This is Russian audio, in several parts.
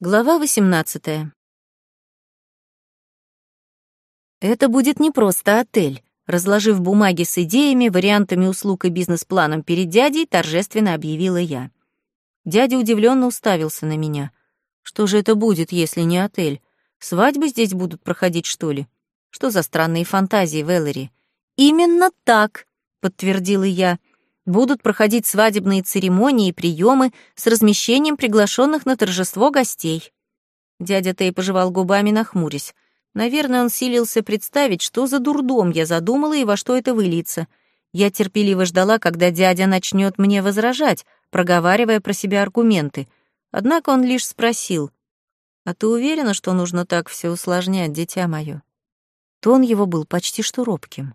Глава 18. Это будет не просто отель. Разложив бумаги с идеями, вариантами услуг и бизнес-планом перед дядей, торжественно объявила я. Дядя удивленно уставился на меня. Что же это будет, если не отель? Свадьбы здесь будут проходить, что ли? Что за странные фантазии, Вэллори? Именно так, подтвердила я будут проходить свадебные церемонии и приемы с размещением приглашенных на торжество гостей. Дядя Тей пожевал губами, нахмурясь. Наверное, он силился представить, что за дурдом я задумала и во что это выльется. Я терпеливо ждала, когда дядя начнет мне возражать, проговаривая про себя аргументы. Однако он лишь спросил, «А ты уверена, что нужно так все усложнять, дитя мое?» Тон его был почти что робким.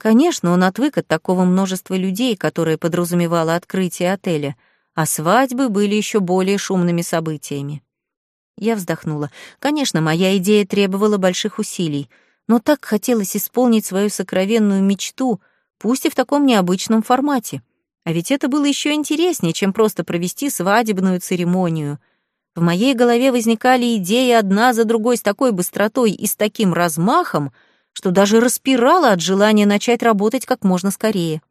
Конечно, он отвык от такого множества людей, которое подразумевало открытие отеля, а свадьбы были еще более шумными событиями. Я вздохнула. Конечно, моя идея требовала больших усилий, но так хотелось исполнить свою сокровенную мечту, пусть и в таком необычном формате. А ведь это было еще интереснее, чем просто провести свадебную церемонию. В моей голове возникали идеи одна за другой с такой быстротой и с таким размахом — что даже распирало от желания начать работать как можно скорее.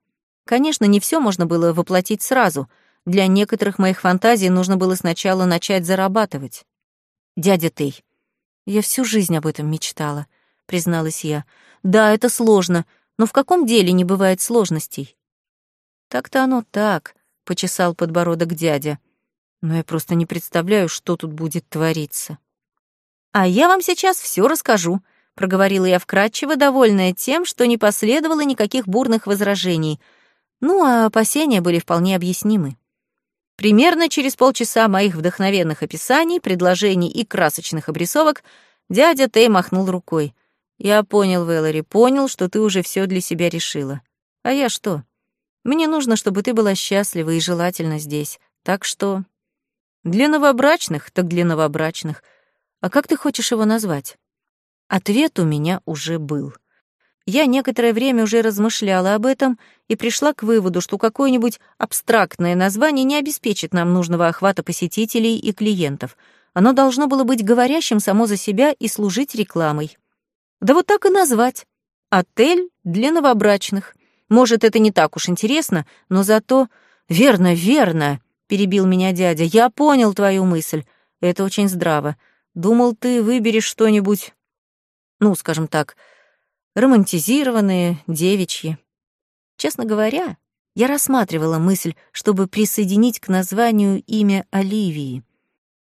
Конечно, не все можно было воплотить сразу. Для некоторых моих фантазий нужно было сначала начать зарабатывать. «Дядя Тей, я всю жизнь об этом мечтала», — призналась я. «Да, это сложно, но в каком деле не бывает сложностей?» «Так-то оно так», — почесал подбородок дядя. «Но я просто не представляю, что тут будет твориться». «А я вам сейчас все расскажу», проговорила я вкратчиво, довольная тем, что не последовало никаких бурных возражений. Ну, а опасения были вполне объяснимы. Примерно через полчаса моих вдохновенных описаний, предложений и красочных обрисовок дядя Тей махнул рукой. «Я понял, Вэллори, понял, что ты уже все для себя решила. А я что? Мне нужно, чтобы ты была счастлива и желательно здесь. Так что...» «Для новобрачных, так для новобрачных. А как ты хочешь его назвать?» Ответ у меня уже был. Я некоторое время уже размышляла об этом и пришла к выводу, что какое-нибудь абстрактное название не обеспечит нам нужного охвата посетителей и клиентов. Оно должно было быть говорящим само за себя и служить рекламой. Да вот так и назвать. Отель для новобрачных. Может, это не так уж интересно, но зато... Верно, верно, перебил меня дядя. Я понял твою мысль. Это очень здраво. Думал, ты выберешь что-нибудь ну, скажем так, романтизированные, девичьи. Честно говоря, я рассматривала мысль, чтобы присоединить к названию имя Оливии.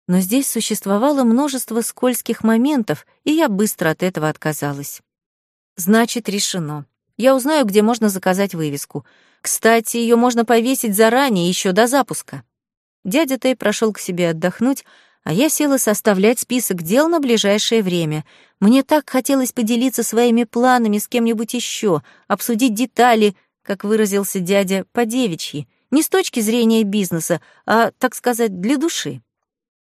Но здесь существовало множество скользких моментов, и я быстро от этого отказалась. Значит, решено. Я узнаю, где можно заказать вывеску. Кстати, ее можно повесить заранее, еще до запуска. Дядя Тэй прошел к себе отдохнуть, а я села составлять список дел на ближайшее время. Мне так хотелось поделиться своими планами с кем-нибудь еще, обсудить детали, как выразился дядя, по-девичьи, не с точки зрения бизнеса, а, так сказать, для души.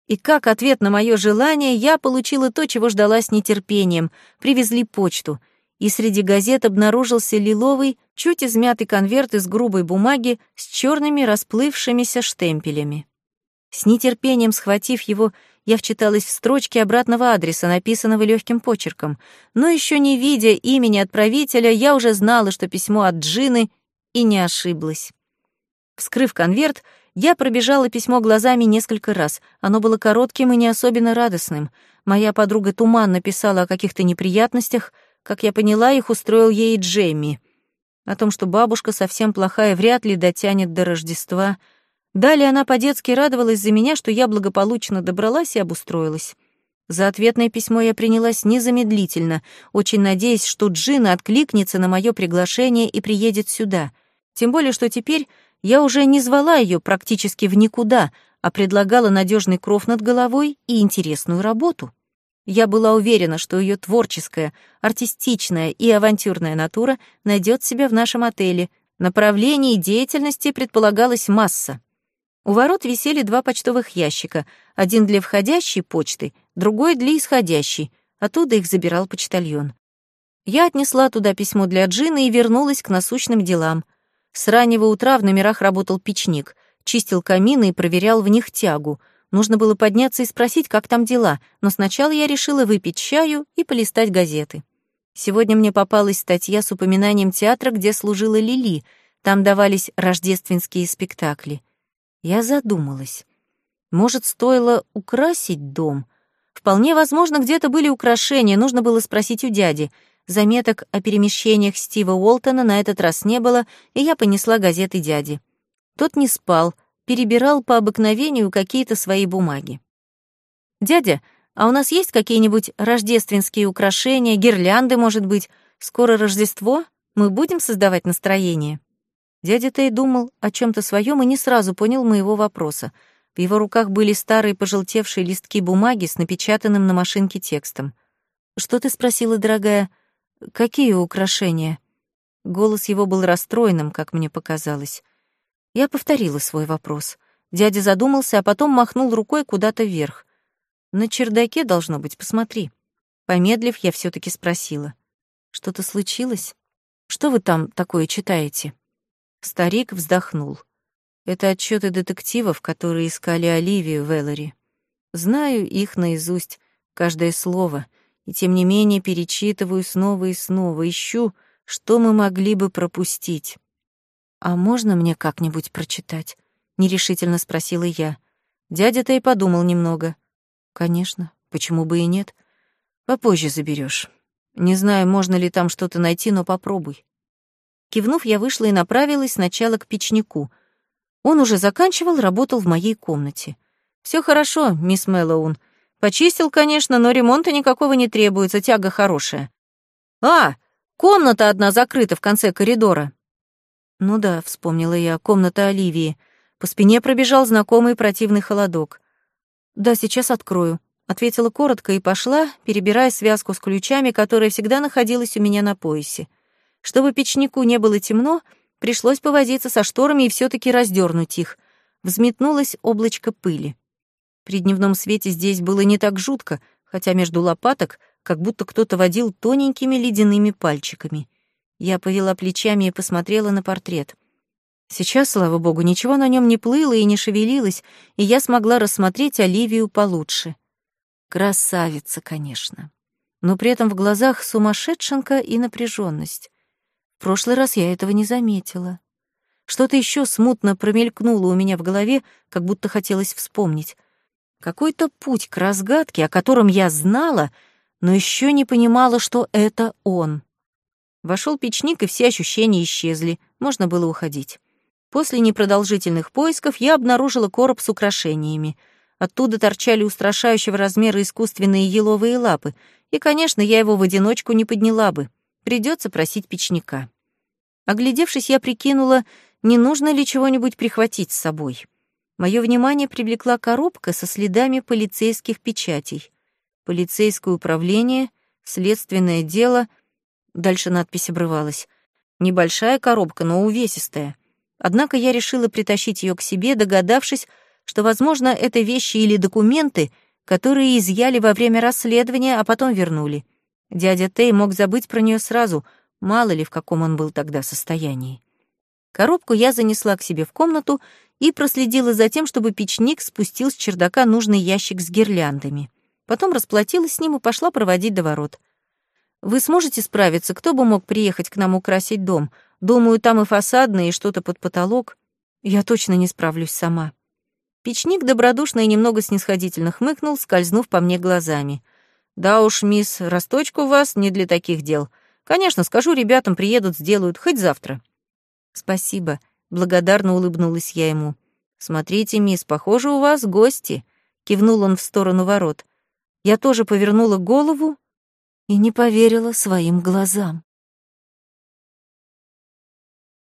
И как ответ на мое желание я получила то, чего ждала с нетерпением. Привезли почту, и среди газет обнаружился лиловый, чуть измятый конверт из грубой бумаги с черными расплывшимися штемпелями. С нетерпением схватив его, я вчиталась в строчки обратного адреса, написанного легким почерком. Но еще не видя имени отправителя, я уже знала, что письмо от Джины, и не ошиблась. Вскрыв конверт, я пробежала письмо глазами несколько раз. Оно было коротким и не особенно радостным. Моя подруга туманно писала о каких-то неприятностях, как я поняла, их устроил ей Джейми. О том, что бабушка совсем плохая, вряд ли дотянет до Рождества — Далее она по-детски радовалась за меня, что я благополучно добралась и обустроилась. За ответное письмо я принялась незамедлительно, очень надеясь, что Джина откликнется на мое приглашение и приедет сюда. Тем более, что теперь я уже не звала ее практически в никуда, а предлагала надежный кров над головой и интересную работу. Я была уверена, что ее творческая, артистичная и авантюрная натура найдет себя в нашем отеле. Направлений деятельности предполагалась масса. У ворот висели два почтовых ящика, один для входящей почты, другой для исходящей. Оттуда их забирал почтальон. Я отнесла туда письмо для Джины и вернулась к насущным делам. С раннего утра в номерах работал печник, чистил камины и проверял в них тягу. Нужно было подняться и спросить, как там дела, но сначала я решила выпить чаю и полистать газеты. Сегодня мне попалась статья с упоминанием театра, где служила Лили. Там давались рождественские спектакли. Я задумалась. Может, стоило украсить дом? Вполне возможно, где-то были украшения, нужно было спросить у дяди. Заметок о перемещениях Стива Уолтона на этот раз не было, и я понесла газеты дяди. Тот не спал, перебирал по обыкновению какие-то свои бумаги. «Дядя, а у нас есть какие-нибудь рождественские украшения, гирлянды, может быть? Скоро Рождество? Мы будем создавать настроение?» Дядя Тей думал о чем то своем и не сразу понял моего вопроса. В его руках были старые пожелтевшие листки бумаги с напечатанным на машинке текстом. «Что ты спросила, дорогая? Какие украшения?» Голос его был расстроенным, как мне показалось. Я повторила свой вопрос. Дядя задумался, а потом махнул рукой куда-то вверх. На чердаке должно быть, посмотри. Помедлив, я все таки спросила. Что-то случилось? Что вы там такое читаете? Старик вздохнул. Это отчеты детективов, которые искали Оливию Веллери. Знаю их наизусть, каждое слово, и тем не менее перечитываю снова и снова, ищу, что мы могли бы пропустить. «А можно мне как-нибудь прочитать?» — нерешительно спросила я. Дядя-то и подумал немного. Конечно, почему бы и нет? Попозже заберешь. Не знаю, можно ли там что-то найти, но попробуй. Кивнув, я вышла и направилась сначала к печнику. Он уже заканчивал, работал в моей комнате. Все хорошо, мисс Мэллоун. Почистил, конечно, но ремонта никакого не требуется, тяга хорошая. А, комната одна закрыта в конце коридора. Ну да, вспомнила я, комната Оливии. По спине пробежал знакомый противный холодок. «Да, сейчас открою», — ответила коротко и пошла, перебирая связку с ключами, которая всегда находилась у меня на поясе. Чтобы печнику не было темно, пришлось повозиться со шторами и все таки раздернуть их. Взметнулось облачко пыли. При дневном свете здесь было не так жутко, хотя между лопаток как будто кто-то водил тоненькими ледяными пальчиками. Я повела плечами и посмотрела на портрет. Сейчас, слава богу, ничего на нем не плыло и не шевелилось, и я смогла рассмотреть Оливию получше. Красавица, конечно. Но при этом в глазах сумасшедшенка и напряженность. В прошлый раз я этого не заметила. Что-то еще смутно промелькнуло у меня в голове, как будто хотелось вспомнить. Какой-то путь к разгадке, о котором я знала, но еще не понимала, что это он. Вошел печник, и все ощущения исчезли, можно было уходить. После непродолжительных поисков я обнаружила короб с украшениями. Оттуда торчали устрашающего размера искусственные еловые лапы, и, конечно, я его в одиночку не подняла бы. Придется просить печника. Оглядевшись, я прикинула, не нужно ли чего-нибудь прихватить с собой. Мое внимание привлекла коробка со следами полицейских печатей. Полицейское управление, следственное дело. Дальше надпись обрывалась. Небольшая коробка, но увесистая. Однако я решила притащить ее к себе, догадавшись, что, возможно, это вещи или документы, которые изъяли во время расследования, а потом вернули. Дядя Тей мог забыть про нее сразу, мало ли в каком он был тогда состоянии. Коробку я занесла к себе в комнату и проследила за тем, чтобы печник спустил с чердака нужный ящик с гирляндами. Потом расплатилась с ним и пошла проводить до ворот. «Вы сможете справиться? Кто бы мог приехать к нам украсить дом? Думаю, там и фасадные, и что-то под потолок. Я точно не справлюсь сама. Печник добродушно и немного снисходительно хмыкнул, скользнув по мне глазами. «Да уж, мисс, росточка у вас не для таких дел. Конечно, скажу ребятам, приедут, сделают, хоть завтра». «Спасибо», — благодарно улыбнулась я ему. «Смотрите, мисс, похоже, у вас гости», — кивнул он в сторону ворот. Я тоже повернула голову и не поверила своим глазам.